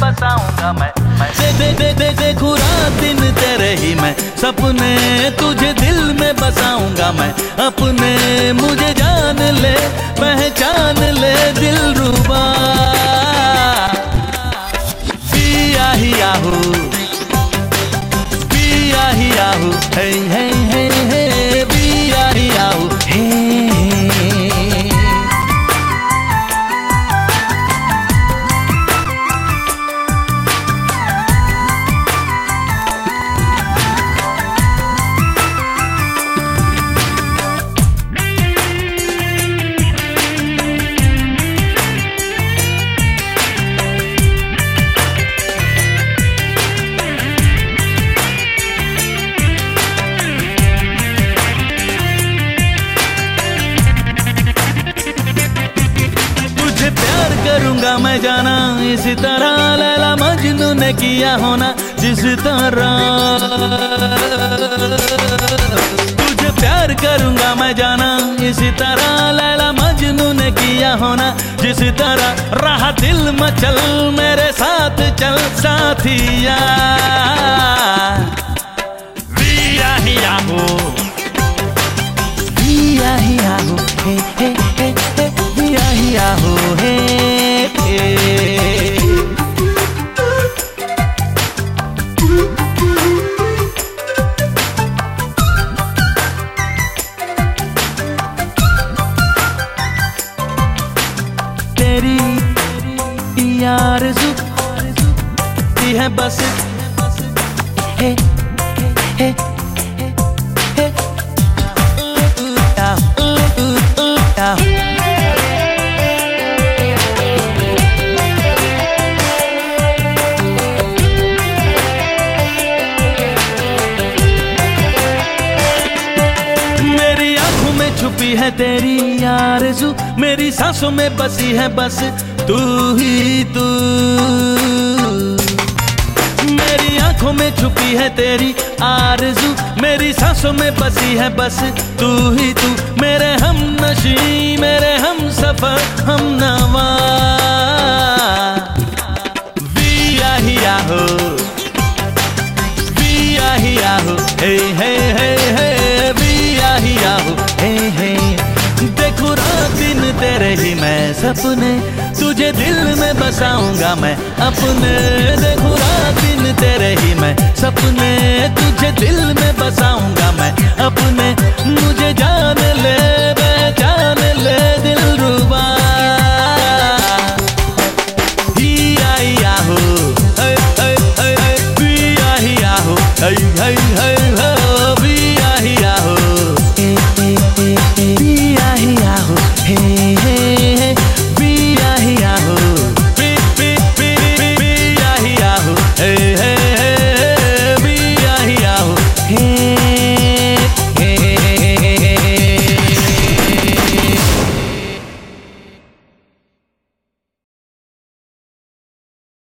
बसाऊँगा मैं मैं। दे दे दे दे देखू रात दिन तेरे ही मैं। सपने तुझे दिल में बसाऊँगा मैं। अपने मुझे जान ले, पहचान ले, दिल रूबा। जाना, इस तरह लैला मजनू ने किया होना, जिस तरह। तुझे प्यार करूँगा मैं जाना, इस तरह लैला मजनू ने किया होना, जिस तरह। रहा दिल मचल, मेरे साथ चल साथिया। विया हो हो हो, हे हे। तेरी यार है बस। हे हे। मेरी आँखों में छुपी है तेरी आरज़ू। मेरी सांसों में बसी है बस तू ही तू। मेरी आँखों में छुपी है तेरी आरज़ू। मेरी सांसों में बसी है बस तू ही तू। मेरे हम नशी, मेरे हम सफ़र हम नवा। विया हो, विया हिया हो, हे हे। हिया हो। हे हे देखो रात दिन तेरे ही मैं सपने। तुझे दिल में बसाऊँगा मैं अपने। देखो रात दिन तेरे ही मैं सपने। तुझे दिल में बसाऊँगा मैं अपने।